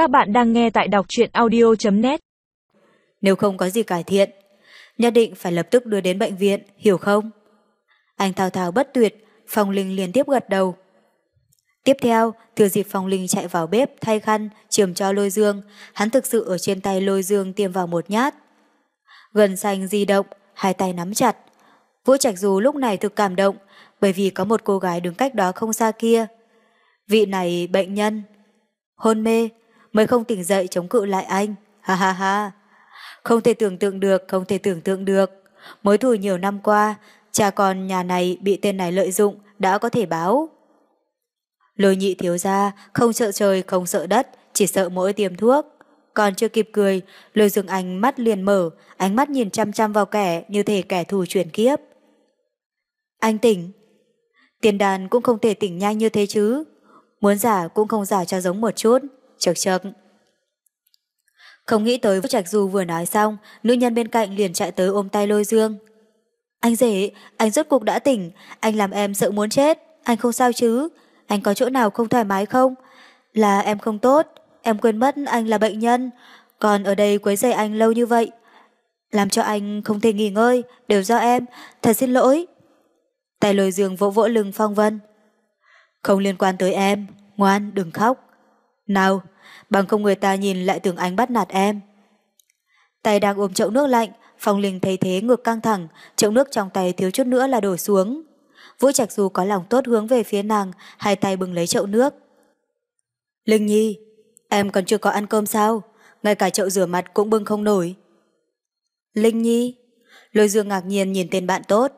Các bạn đang nghe tại đọc truyện audio.net Nếu không có gì cải thiện, nhất định phải lập tức đưa đến bệnh viện, hiểu không? Anh thao thao bất tuyệt, Phong Linh liên tiếp gật đầu. Tiếp theo, thừa dịp Phong Linh chạy vào bếp thay khăn, trường cho lôi dương, hắn thực sự ở trên tay lôi dương tiêm vào một nhát. Gần xanh di động, hai tay nắm chặt. Vũ Trạch Dù lúc này thực cảm động, bởi vì có một cô gái đứng cách đó không xa kia. Vị này bệnh nhân, hôn mê, mới không tỉnh dậy chống cự lại anh, ha ha ha. Không thể tưởng tượng được, không thể tưởng tượng được. Mối thù nhiều năm qua, cha con nhà này bị tên này lợi dụng, đã có thể báo. Lôi nhị thiếu ra, không sợ trời, không sợ đất, chỉ sợ mỗi tiêm thuốc. Còn chưa kịp cười, lôi dương anh mắt liền mở, ánh mắt nhìn chăm chăm vào kẻ như thể kẻ thù chuyển kiếp. Anh tỉnh. Tiền đàn cũng không thể tỉnh nhanh như thế chứ. Muốn giả cũng không giả cho giống một chút. Chật chật. Không nghĩ tới Vũ Trạch Du vừa nói xong, nữ nhân bên cạnh liền chạy tới ôm tay lôi dương. Anh rể, anh rốt cuộc đã tỉnh, anh làm em sợ muốn chết, anh không sao chứ, anh có chỗ nào không thoải mái không? Là em không tốt, em quên mất anh là bệnh nhân, còn ở đây quấy rầy anh lâu như vậy. Làm cho anh không thể nghỉ ngơi, đều do em, thật xin lỗi. Tay lôi dương vỗ vỗ lưng Phong Vân. Không liên quan tới em, ngoan, đừng khóc. Nào, bằng không người ta nhìn lại tưởng anh bắt nạt em. Tay đang ôm chậu nước lạnh, Phong Linh thấy thế ngược căng thẳng, chậu nước trong tay thiếu chút nữa là đổ xuống. Vũ Trạch Du có lòng tốt hướng về phía nàng, hai tay bừng lấy chậu nước. Linh Nhi, em còn chưa có ăn cơm sao? Ngay cả chậu rửa mặt cũng bưng không nổi. Linh Nhi, lôi dương ngạc nhiên nhìn tên bạn tốt.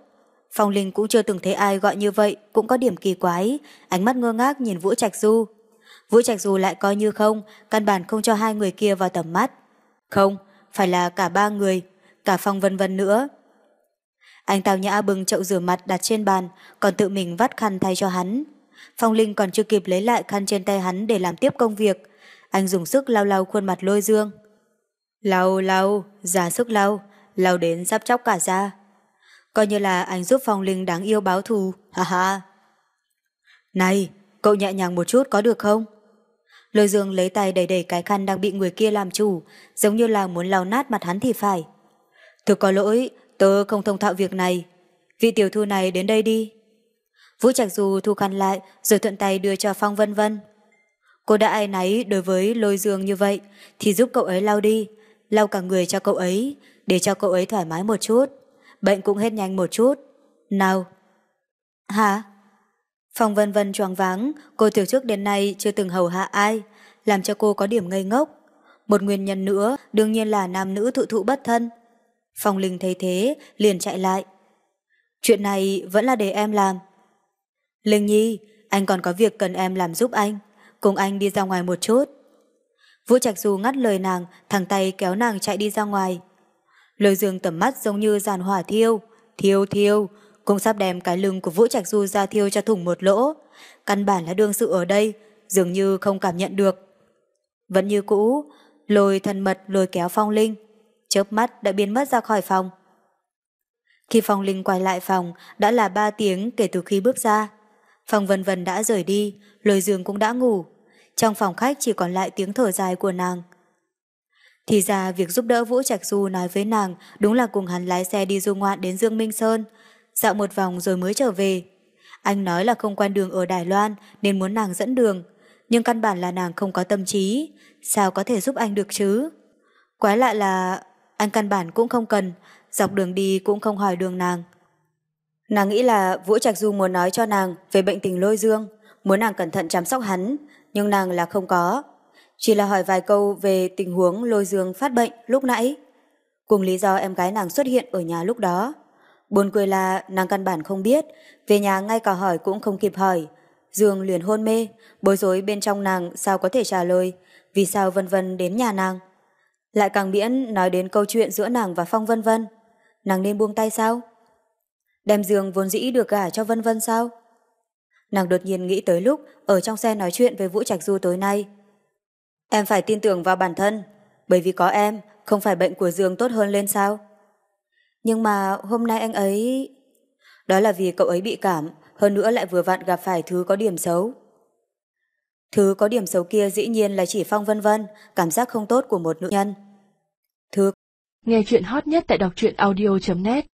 Phong Linh cũng chưa từng thấy ai gọi như vậy, cũng có điểm kỳ quái, ánh mắt ngơ ngác nhìn Vũ Trạch Du. Vũ Trạch Du lại coi như không, căn bản không cho hai người kia vào tầm mắt. Không, phải là cả ba người, cả Phong Vân Vân nữa. Anh Tào Nhã bưng chậu rửa mặt đặt trên bàn, còn tự mình vắt khăn thay cho hắn. Phong Linh còn chưa kịp lấy lại khăn trên tay hắn để làm tiếp công việc. Anh dùng sức lau lau khuôn mặt lôi dương. Lau lau, giả sức lau, lau đến sắp chóc cả da. Coi như là anh giúp Phong Linh đáng yêu báo thù, ha ha. Này, cậu nhẹ nhàng một chút có được không? Lôi dương lấy tay đẩy đẩy cái khăn đang bị người kia làm chủ, giống như là muốn lau nát mặt hắn thì phải. Thực có lỗi, tớ không thông thạo việc này. Vị tiểu thư này đến đây đi. Vũ Trạch Du thu khăn lại rồi thuận tay đưa cho Phong Vân Vân. Cô đã ai náy đối với lôi dương như vậy thì giúp cậu ấy lau đi, lau cả người cho cậu ấy, để cho cậu ấy thoải mái một chút. Bệnh cũng hết nhanh một chút. Nào. Hả? Phong Vân Vân choáng váng, cô từ trước đến nay chưa từng hầu hạ ai, làm cho cô có điểm ngây ngốc. Một nguyên nhân nữa đương nhiên là nam nữ thụ thụ bất thân. Phong Linh thấy thế, liền chạy lại. Chuyện này vẫn là để em làm. Linh Nhi, anh còn có việc cần em làm giúp anh. Cùng anh đi ra ngoài một chút. Vũ Trạch Du ngắt lời nàng, thẳng tay kéo nàng chạy đi ra ngoài. Lôi dương tầm mắt giống như giàn hỏa thiêu. Thiêu thiêu, cũng sắp đem cái lưng của Vũ Trạch Du ra thiêu cho thủng một lỗ. Căn bản là đương sự ở đây, dường như không cảm nhận được. Vẫn như cũ, lôi thân mật lôi kéo phong linh. Chớp mắt đã biến mất ra khỏi phòng. Khi phong linh quay lại phòng, đã là ba tiếng kể từ khi bước ra. Phòng vân vân đã rời đi, lôi giường cũng đã ngủ. Trong phòng khách chỉ còn lại tiếng thở dài của nàng. Thì ra việc giúp đỡ Vũ Trạch Du nói với nàng đúng là cùng hắn lái xe đi du ngoạn đến Dương Minh Sơn, dạo một vòng rồi mới trở về. Anh nói là không quen đường ở Đài Loan nên muốn nàng dẫn đường, nhưng căn bản là nàng không có tâm trí, sao có thể giúp anh được chứ? Quái lạ là anh căn bản cũng không cần, dọc đường đi cũng không hỏi đường nàng. Nàng nghĩ là Vũ Trạch Du muốn nói cho nàng về bệnh tình lôi dương, muốn nàng cẩn thận chăm sóc hắn, nhưng nàng là không có. Chỉ là hỏi vài câu về tình huống lôi dương phát bệnh lúc nãy. Cùng lý do em gái nàng xuất hiện ở nhà lúc đó. Buồn cười là nàng căn bản không biết, về nhà ngay cả hỏi cũng không kịp hỏi. Dương liền hôn mê, bối rối bên trong nàng sao có thể trả lời, vì sao vân vân đến nhà nàng. Lại càng miễn nói đến câu chuyện giữa nàng và Phong vân vân. Nàng nên buông tay sao? Đem Dương vốn dĩ được gả cho vân vân sao? Nàng đột nhiên nghĩ tới lúc ở trong xe nói chuyện với Vũ Trạch Du tối nay. Em phải tin tưởng vào bản thân, bởi vì có em, không phải bệnh của Dương tốt hơn lên sao? Nhưng mà hôm nay anh ấy... Đó là vì cậu ấy bị cảm, hơn nữa lại vừa vặn gặp phải thứ có điểm xấu. Thứ có điểm xấu kia dĩ nhiên là chỉ phong vân vân, cảm giác không tốt của một nữ nhân. Thứ Nghe chuyện hot nhất tại đọc truyện audio.net